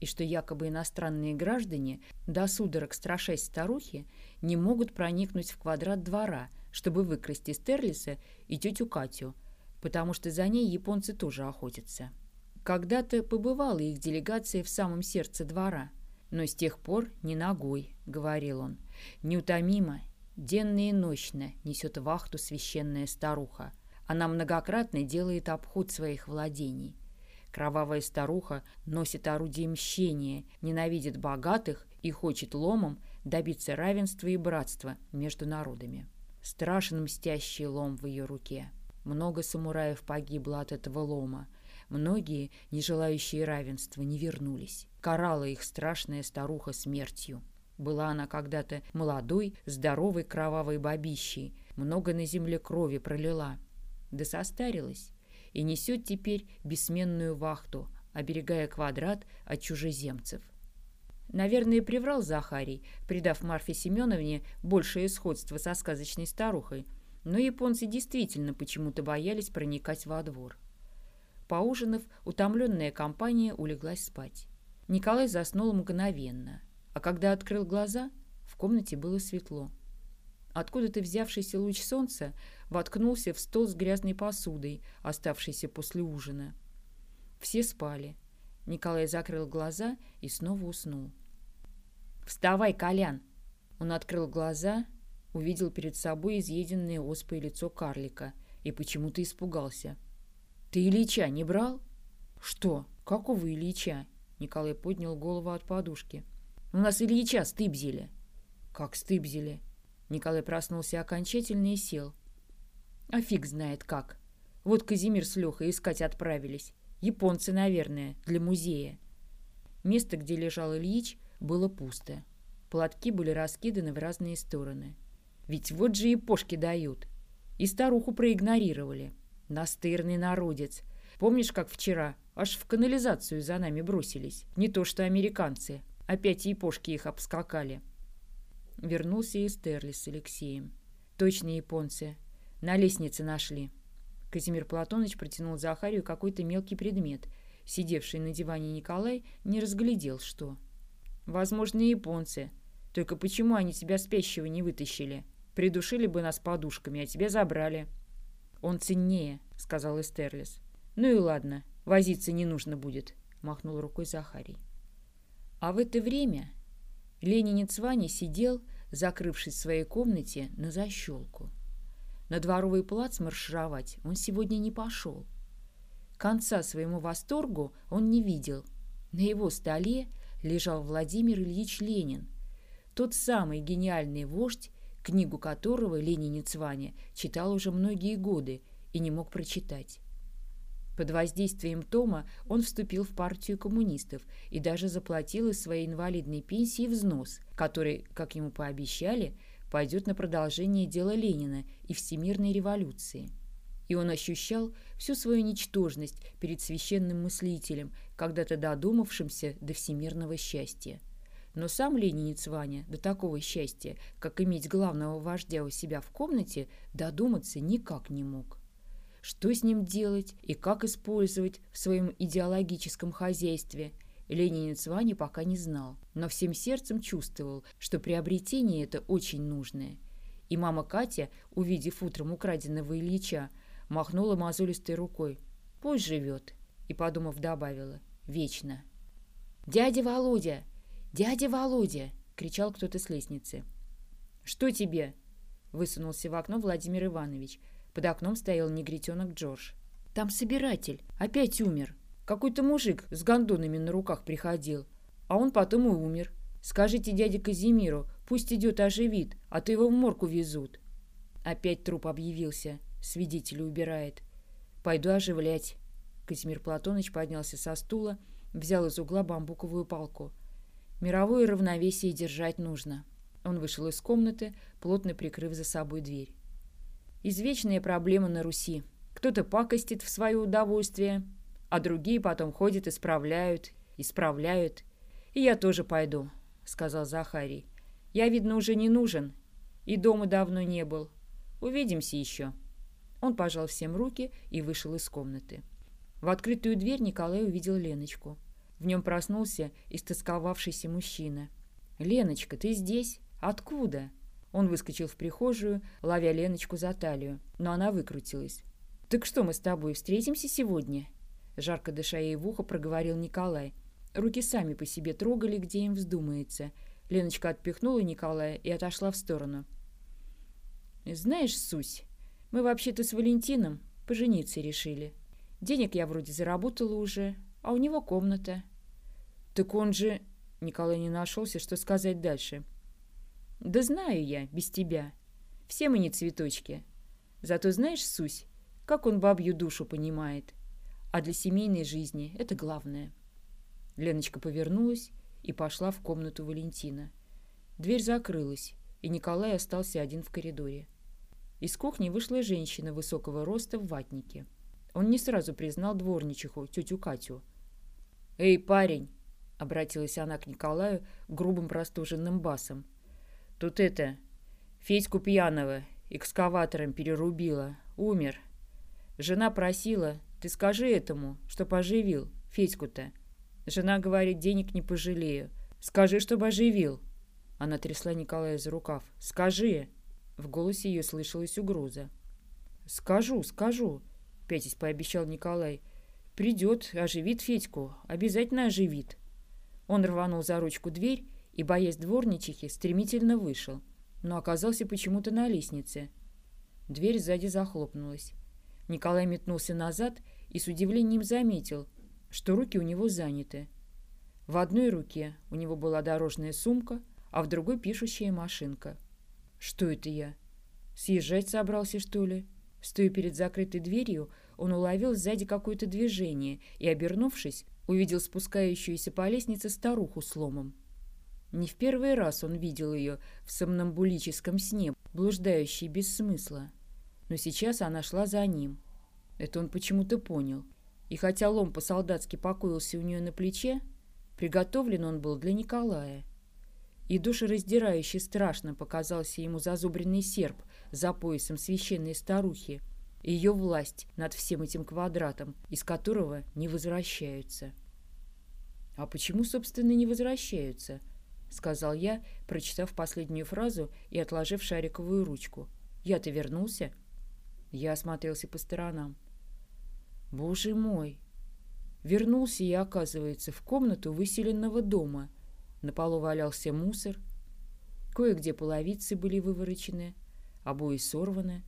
и что якобы иностранные граждане, до судорог страшась старухи, не могут проникнуть в квадрат двора, чтобы выкрасть из Терлиса и тетю Катю, потому что за ней японцы тоже охотятся. Когда-то побывала их делегация в самом сердце двора, но с тех пор не ногой, говорил он, неутомимо Денно и ночно несет вахту священная старуха. Она многократно делает обход своих владений. Кровавая старуха носит орудие мщения, ненавидит богатых и хочет ломом добиться равенства и братства между народами. Страшен мстящий лом в ее руке. Много самураев погибло от этого лома. Многие, не желающие равенства, не вернулись. Карала их страшная старуха смертью. Была она когда-то молодой, здоровой кровавой бабищей, много на земле крови пролила. да состарилась, и несет теперь бессменную вахту, оберегая квадрат от чужеземцев. Наверное, приврал Захарий, придав Марфе Семеновне большее сходство со сказочной старухой, но японцы действительно почему-то боялись проникать во двор. Поужинав, утомленная компания улеглась спать. Николай заснул мгновенно, а когда открыл глаза, в комнате было светло. Откуда-то взявшийся луч солнца воткнулся в стол с грязной посудой, оставшейся после ужина. Все спали. Николай закрыл глаза и снова уснул. «Вставай, Колян!» Он открыл глаза, увидел перед собой изъеденное оспой лицо карлика и почему-то испугался. «Ты Ильича не брал?» «Что? Какого Ильича?» Николай поднял голову от подушки. «У нас Ильича стыбзили». «Как стыбзили?» Николай проснулся окончательно и сел. «А фиг знает как. Вот Казимир с Лехой искать отправились. Японцы, наверное, для музея». Место, где лежал Ильич, было пусто. Платки были раскиданы в разные стороны. Ведь вот же и пошки дают. И старуху проигнорировали. Настырный народец. Помнишь, как вчера аж в канализацию за нами бросились? Не то что американцы. Опять япошки их обскакали. Вернулся и Стерли с Алексеем. Точно японцы. На лестнице нашли. Казимир Платоныч протянул Захарию какой-то мелкий предмет. Сидевший на диване Николай не разглядел, что. Возможно, японцы. Только почему они тебя спящего не вытащили? Придушили бы нас подушками, а тебя забрали. Он ценнее, сказал Эстерлис. Ну и ладно, возиться не нужно будет, махнул рукой Захарий. А в это время Ленинец Ваня сидел, закрывшись в своей комнате, на защелку. На дворовый плац маршировать он сегодня не пошел. Конца своему восторгу он не видел. На его столе лежал Владимир Ильич Ленин, тот самый гениальный вождь, книгу которого ленинец Ваня читал уже многие годы и не мог прочитать. Под воздействием Тома он вступил в партию коммунистов и даже заплатил из своей инвалидной пенсии взнос, который, как ему пообещали, пойдет на продолжение дела Ленина и всемирной революции. И он ощущал всю свою ничтожность перед священным мыслителем, когда-то додумавшимся до всемирного счастья. Но сам ленинец Ваня до такого счастья, как иметь главного вождя у себя в комнате, додуматься никак не мог. Что с ним делать и как использовать в своем идеологическом хозяйстве, ленинец Ваня пока не знал, но всем сердцем чувствовал, что приобретение это очень нужное. И мама Катя, увидев утром украденного Ильича, махнула мозолистой рукой. «Пусть живет», и, подумав, добавила «Вечно». «Дядя Володя! Дядя Володя!» — кричал кто-то с лестницы. «Что тебе?» — высунулся в окно Владимир Иванович. Под окном стоял негритенок Джордж. «Там собиратель. Опять умер. Какой-то мужик с гондонами на руках приходил. А он потом и умер. Скажите дяде Казимиру, пусть идет оживит, а то его в морку везут». Опять труп объявился. Свидетеля убирает. «Пойду оживлять». Казимир Платоныч поднялся со стула, взял из угла бамбуковую палку. «Мировое равновесие держать нужно». Он вышел из комнаты, плотно прикрыв за собой дверь. Извечная проблема на Руси. Кто-то пакостит в свое удовольствие, а другие потом ходят, исправляют, исправляют. И я тоже пойду, — сказал Захарий. Я, видно, уже не нужен. И дома давно не был. Увидимся еще. Он пожал всем руки и вышел из комнаты. В открытую дверь Николай увидел Леночку. В нем проснулся истосковавшийся мужчина. «Леночка, ты здесь? Откуда?» Он выскочил в прихожую, ловя Леночку за талию, но она выкрутилась. «Так что мы с тобой встретимся сегодня?» Жарко дыша ей в ухо, проговорил Николай. Руки сами по себе трогали, где им вздумается. Леночка отпихнула Николая и отошла в сторону. «Знаешь, Сусь, мы вообще-то с Валентином пожениться решили. Денег я вроде заработала уже, а у него комната». «Так он же...» Николай не нашелся, что сказать дальше. Да знаю я, без тебя. Все мы не цветочки. Зато знаешь, Сусь, как он бабью душу понимает. А для семейной жизни это главное. Леночка повернулась и пошла в комнату Валентина. Дверь закрылась, и Николай остался один в коридоре. Из кухни вышла женщина высокого роста в ватнике. Он не сразу признал дворничиху, тетю Катю. «Эй, парень!» — обратилась она к Николаю грубым простуженным басом. «Тут это... Федьку пьяного экскаватором перерубила. Умер. Жена просила, ты скажи этому, что поживил, Федьку-то. Жена говорит, денег не пожалею. Скажи, чтобы оживил». Она трясла Николая за рукав. «Скажи!» В голосе ее слышалась угроза. «Скажу, скажу», — пятясь пообещал Николай. «Придет, оживит Федьку, обязательно оживит». Он рванул за ручку дверь и, боясь дворничихи, стремительно вышел, но оказался почему-то на лестнице. Дверь сзади захлопнулась. Николай метнулся назад и с удивлением заметил, что руки у него заняты. В одной руке у него была дорожная сумка, а в другой пишущая машинка — что это я? Съезжать собрался, что ли? Стоя перед закрытой дверью, он уловил сзади какое-то движение и, обернувшись, увидел спускающуюся по лестнице старуху с ломом. Не в первый раз он видел ее в сомнамбулическом сне, блуждающей без смысла. Но сейчас она шла за ним. Это он почему-то понял. И хотя лом по-солдатски покоился у нее на плече, приготовлен он был для Николая и душераздирающе страшно показался ему зазубренный серп за поясом священной старухи, и ее власть над всем этим квадратом, из которого не возвращаются. «А почему, собственно, не возвращаются?» — сказал я, прочитав последнюю фразу и отложив шариковую ручку. «Я-то вернулся?» Я осмотрелся по сторонам. «Боже мой!» Вернулся я, оказывается, в комнату выселенного дома — на полу валялся мусор. Кое-где половицы были выворочены, обои сорваны.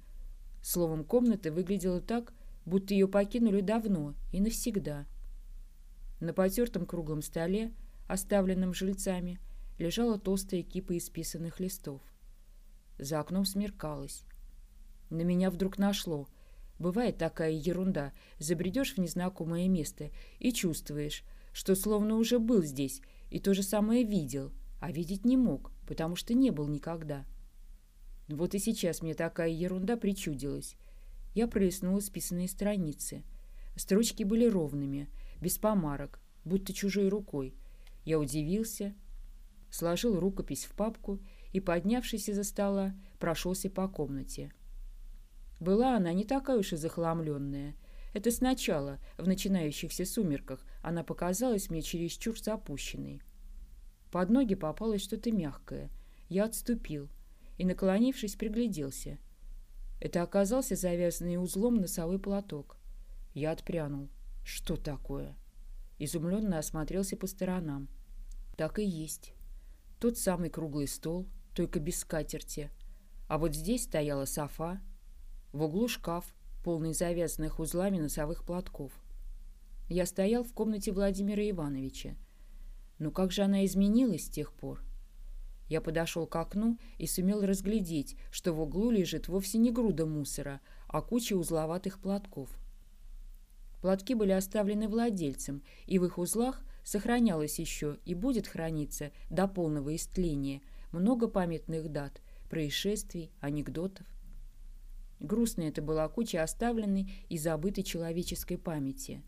Словом, комната выглядела так, будто ее покинули давно и навсегда. На потертом круглом столе, оставленном жильцами, лежала толстая кипа исписанных листов. За окном смеркалось. На меня вдруг нашло. Бывает такая ерунда. Забредешь в незнакомое место и чувствуешь, что словно уже был здесь и то же самое видел, а видеть не мог, потому что не был никогда. Вот и сейчас мне такая ерунда причудилась. Я пролистнула списанные страницы. Строчки были ровными, без помарок, будто чужой рукой. Я удивился, сложил рукопись в папку и, поднявшись из-за стола, прошелся по комнате. Была она не такая уж и захламленная. Это сначала, в начинающихся сумерках, она показалась мне чересчур запущенной. Под ноги попалось что-то мягкое. Я отступил и, наклонившись, пригляделся. Это оказался завязанный узлом носовой платок. Я отпрянул. Что такое? Изумленно осмотрелся по сторонам. Так и есть. Тот самый круглый стол, только без скатерти. А вот здесь стояла софа. В углу шкаф, полный завязанных узлами носовых платков. Я стоял в комнате Владимира Ивановича. Но как же она изменилась с тех пор? Я подошел к окну и сумел разглядеть, что в углу лежит вовсе не груда мусора, а куча узловатых платков. Платки были оставлены владельцем, и в их узлах сохранялось еще и будет храниться до полного истления много памятных дат, происшествий, анекдотов. Грустная это была куча оставленной и забытой человеческой памяти.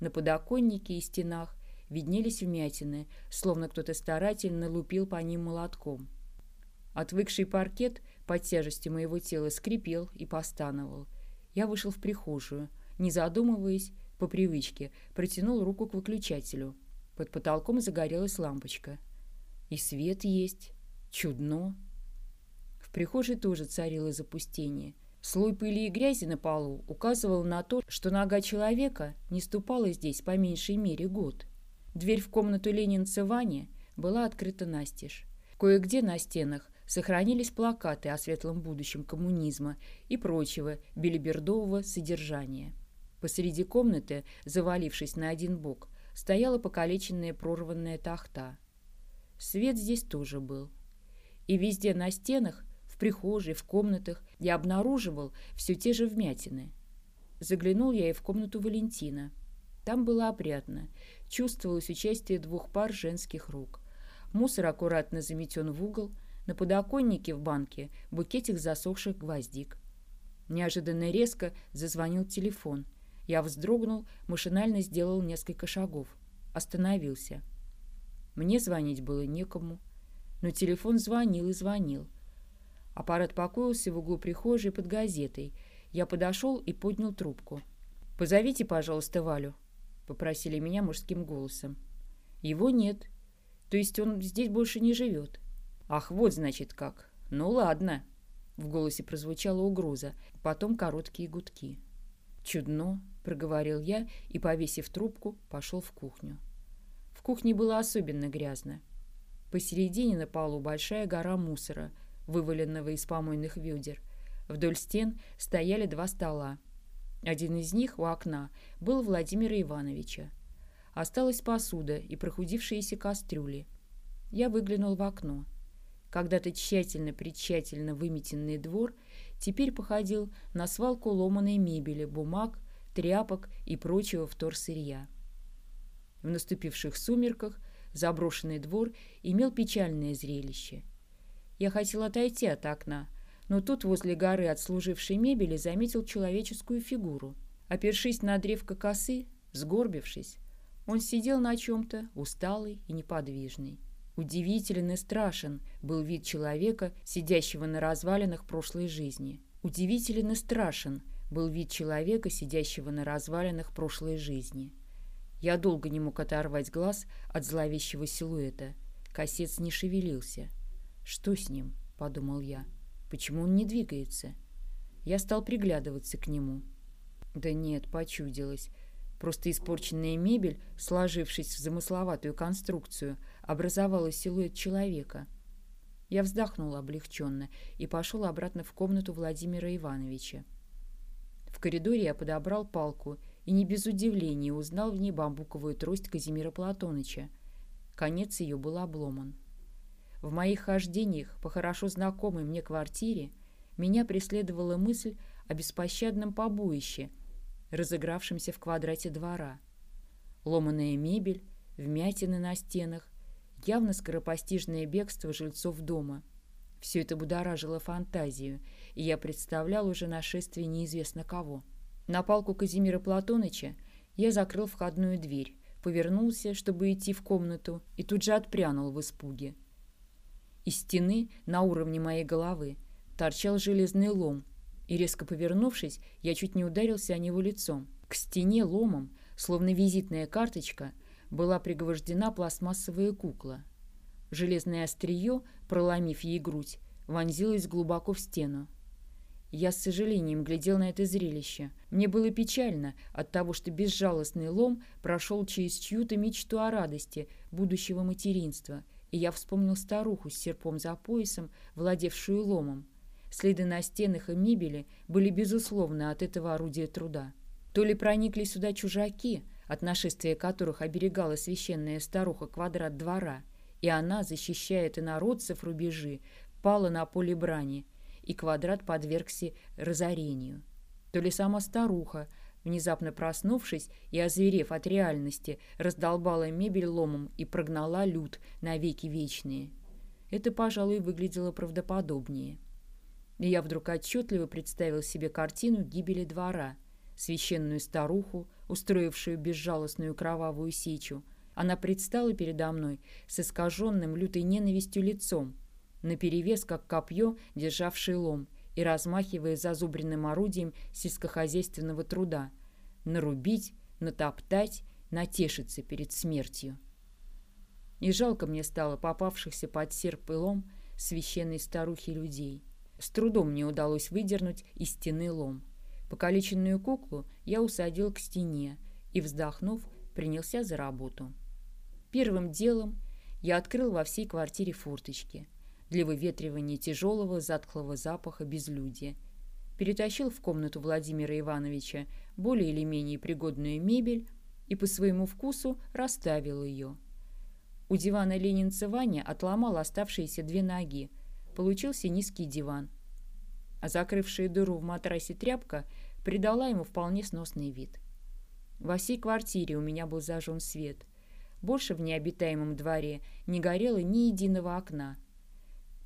На подоконнике и стенах виднелись вмятины, словно кто-то старательно лупил по ним молотком. Отвыкший паркет под тяжестью моего тела скрипел и постановал. Я вышел в прихожую, не задумываясь, по привычке, протянул руку к выключателю. Под потолком загорелась лампочка. И свет есть. Чудно. В прихожей тоже царило запустение — Слой пыли и грязи на полу указывал на то, что нога человека не ступала здесь по меньшей мере год. Дверь в комнату ленинца Вани была открыта настежь. Кое-где на стенах сохранились плакаты о светлом будущем коммунизма и прочего белибердового содержания. Посреди комнаты, завалившись на один бок, стояла покалеченная прорванная тахта. Свет здесь тоже был. И везде на стенах в прихожей, в комнатах я обнаруживал все те же вмятины. Заглянул я и в комнату Валентина. Там было опрятно. Чувствовалось участие двух пар женских рук. Мусор аккуратно заметен в угол. На подоконнике в банке букетик засохших гвоздик. Неожиданно резко зазвонил телефон. Я вздрогнул, машинально сделал несколько шагов. Остановился. Мне звонить было некому. Но телефон звонил и звонил. Аппарат покоился в углу прихожей под газетой. Я подошел и поднял трубку. «Позовите, пожалуйста, Валю», — попросили меня мужским голосом. «Его нет. То есть он здесь больше не живет». «Ах, вот, значит, как. Ну, ладно». В голосе прозвучала угроза, потом короткие гудки. «Чудно», — проговорил я и, повесив трубку, пошел в кухню. В кухне было особенно грязно. Посередине на полу большая гора мусора, вываленного из помойных ведер. Вдоль стен стояли два стола. Один из них у окна был Владимира Ивановича. Осталась посуда и прохудившиеся кастрюли. Я выглянул в окно. Когда-то тщательно-притщательно выметенный двор теперь походил на свалку ломаной мебели, бумаг, тряпок и прочего вторсырья. В наступивших сумерках Заброшенный двор имел печальное зрелище. Я хотел отойти от окна, но тут возле горы отслужившей мебели заметил человеческую фигуру. Опершись на древко косы, сгорбившись, он сидел на чем-то, усталый и неподвижный. Удивителен и страшен был вид человека, сидящего на развалинах прошлой жизни. Удивителен и страшен был вид человека, сидящего на развалинах прошлой жизни. Я долго не мог оторвать глаз от зловещего силуэта. Косец не шевелился. «Что с ним?» — подумал я. «Почему он не двигается?» Я стал приглядываться к нему. Да нет, почудилось. Просто испорченная мебель, сложившись в замысловатую конструкцию, образовала силуэт человека. Я вздохнул облегченно и пошел обратно в комнату Владимира Ивановича. В коридоре я подобрал палку и не без удивления узнал в ней бамбуковую трость Казимира Платоныча. Конец ее был обломан. В моих хождениях по хорошо знакомой мне квартире меня преследовала мысль о беспощадном побоище, разыгравшемся в квадрате двора. Ломаная мебель, вмятины на стенах, явно скоропостижное бегство жильцов дома. Все это будоражило фантазию, и я представлял уже нашествие неизвестно кого. На палку Казимира Платоныча я закрыл входную дверь, повернулся, чтобы идти в комнату, и тут же отпрянул в испуге. Из стены на уровне моей головы торчал железный лом, и, резко повернувшись, я чуть не ударился о него лицом. К стене ломом, словно визитная карточка, была пригвождена пластмассовая кукла. Железное острие, проломив ей грудь, вонзилось глубоко в стену. Я с сожалением глядел на это зрелище. Мне было печально от того, что безжалостный лом прошел через чью-то мечту о радости будущего материнства, и я вспомнил старуху с серпом за поясом, владевшую ломом. Следы на стенах и мебели были, безусловно, от этого орудия труда. То ли проникли сюда чужаки, от нашествия которых оберегала священная старуха квадрат двора, и она, защищая инородцев рубежи, пала на поле брани – и квадрат подвергся разорению. То ли сама старуха, внезапно проснувшись и озверев от реальности, раздолбала мебель ломом и прогнала люд навеки вечные. Это, пожалуй, выглядело правдоподобнее. И я вдруг отчетливо представил себе картину гибели двора, священную старуху, устроившую безжалостную кровавую сечу. Она предстала передо мной с искаженным лютой ненавистью лицом, наперевес, как копье, державший лом, и размахивая зазубренным орудием сельскохозяйственного труда. Нарубить, натоптать, натешиться перед смертью. И жалко мне стало попавшихся под серп и лом священной старухи людей. С трудом мне удалось выдернуть из стены лом. Покалеченную куклу я усадил к стене и, вздохнув, принялся за работу. Первым делом я открыл во всей квартире форточки – для выветривания тяжелого затхлого запаха безлюдия. Перетащил в комнату Владимира Ивановича более или менее пригодную мебель и по своему вкусу расставил ее. У дивана ленинца Ваня отломал оставшиеся две ноги. Получился низкий диван. А закрывшая дыру в матрасе тряпка придала ему вполне сносный вид. Во всей квартире у меня был зажжен свет. Больше в необитаемом дворе не горело ни единого окна –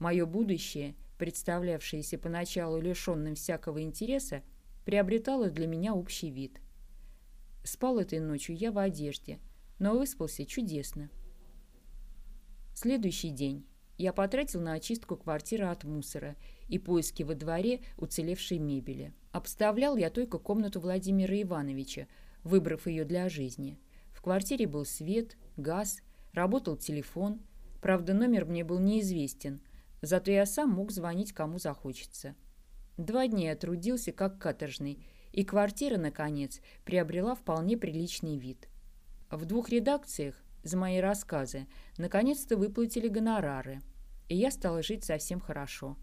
Мое будущее представлявшееся поначалу лишенным всякого интереса, приобретало для меня общий вид. Спал этой ночью я в одежде, но выспался чудесно. Следующий день я потратил на очистку квартиры от мусора и поиски во дворе уцелевшей мебели. Обставлял я только комнату Владимира Ивановича, выбрав ее для жизни. В квартире был свет, газ, работал телефон. Правда, номер мне был неизвестен, зато я сам мог звонить кому захочется. Два дня я трудился как каторжный, и квартира, наконец, приобрела вполне приличный вид. В двух редакциях за мои рассказы наконец-то выплатили гонорары, и я стала жить совсем хорошо.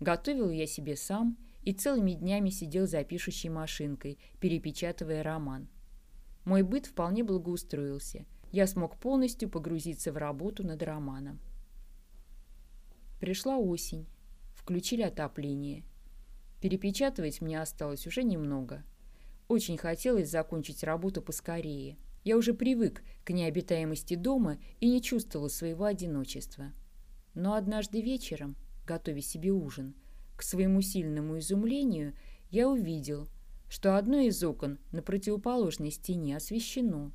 Готовил я себе сам и целыми днями сидел за пишущей машинкой, перепечатывая роман. Мой быт вполне благоустроился. Я смог полностью погрузиться в работу над романом. Пришла осень. Включили отопление. Перепечатывать мне осталось уже немного. Очень хотелось закончить работу поскорее. Я уже привык к необитаемости дома и не чувствовал своего одиночества. Но однажды вечером, готовя себе ужин, к своему сильному изумлению я увидел, что одно из окон на противоположной стене освещено.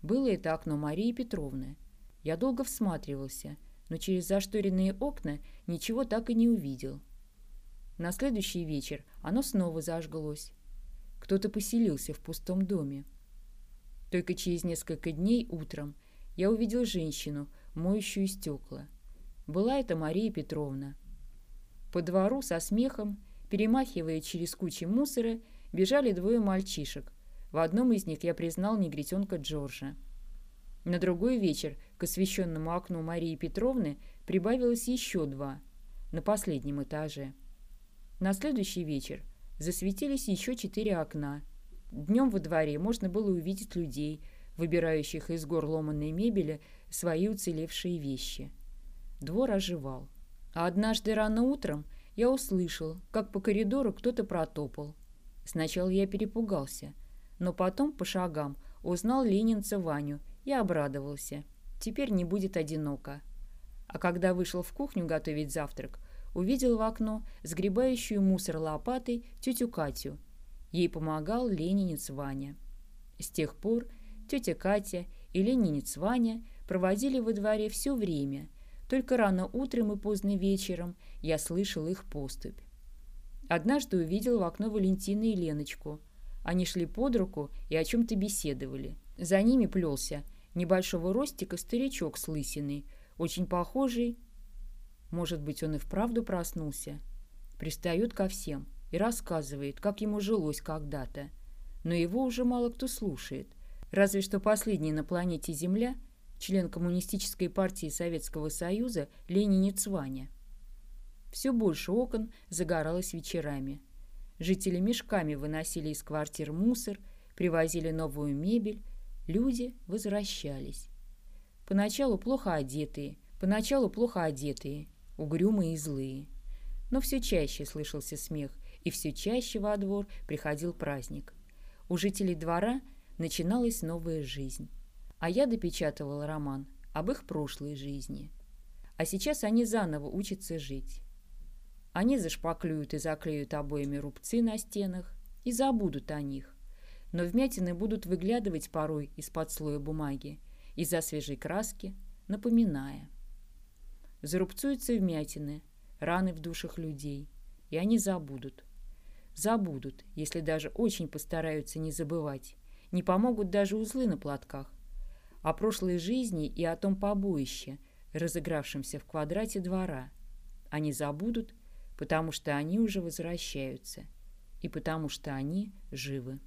Было это окно Марии Петровны. Я долго всматривался, но через зашторенные окна ничего так и не увидел. На следующий вечер оно снова зажглось. Кто-то поселился в пустом доме. Только через несколько дней утром я увидел женщину, моющую стекла. Была это Мария Петровна. По двору со смехом, перемахивая через кучи мусора, бежали двое мальчишек. В одном из них я признал негритенка Джорджа. На другой вечер к освещенному окну Марии Петровны прибавилось еще два, на последнем этаже. На следующий вечер засветились еще четыре окна, Днем во дворе можно было увидеть людей, выбирающих из гор ломанной мебели свои уцелевшие вещи. Двор оживал. А однажды рано утром я услышал, как по коридору кто-то протопал. Сначала я перепугался, но потом по шагам узнал ленинца Ваню и обрадовался. Теперь не будет одиноко. А когда вышел в кухню готовить завтрак, увидел в окно сгребающую мусор лопатой тетю Катю – Ей помогал ленинец Ваня. С тех пор тетя Катя и ленинец Ваня проводили во дворе все время. Только рано утром и поздно вечером я слышал их поступь. Однажды увидел в окно Валентина и Леночку. Они шли под руку и о чем-то беседовали. За ними плелся небольшого ростика старичок с лысиной, очень похожий. Может быть, он и вправду проснулся. Пристает ко всем – и рассказывает, как ему жилось когда-то. Но его уже мало кто слушает. Разве что последний на планете Земля, член Коммунистической партии Советского Союза Ленинец Ваня. Все больше окон загоралось вечерами. Жители мешками выносили из квартир мусор, привозили новую мебель, люди возвращались. Поначалу плохо одетые, поначалу плохо одетые, угрюмые и злые. Но все чаще слышался смех, и все чаще во двор приходил праздник. У жителей двора начиналась новая жизнь. А я допечатывал роман об их прошлой жизни. А сейчас они заново учатся жить. Они зашпаклюют и заклеют обоями рубцы на стенах и забудут о них. Но вмятины будут выглядывать порой из-под слоя бумаги, из-за свежей краски, напоминая. Зарубцуются вмятины, раны в душах людей, и они забудут – Забудут, если даже очень постараются не забывать. Не помогут даже узлы на платках. О прошлой жизни и о том побоище, разыгравшемся в квадрате двора. Они забудут, потому что они уже возвращаются. И потому что они живы.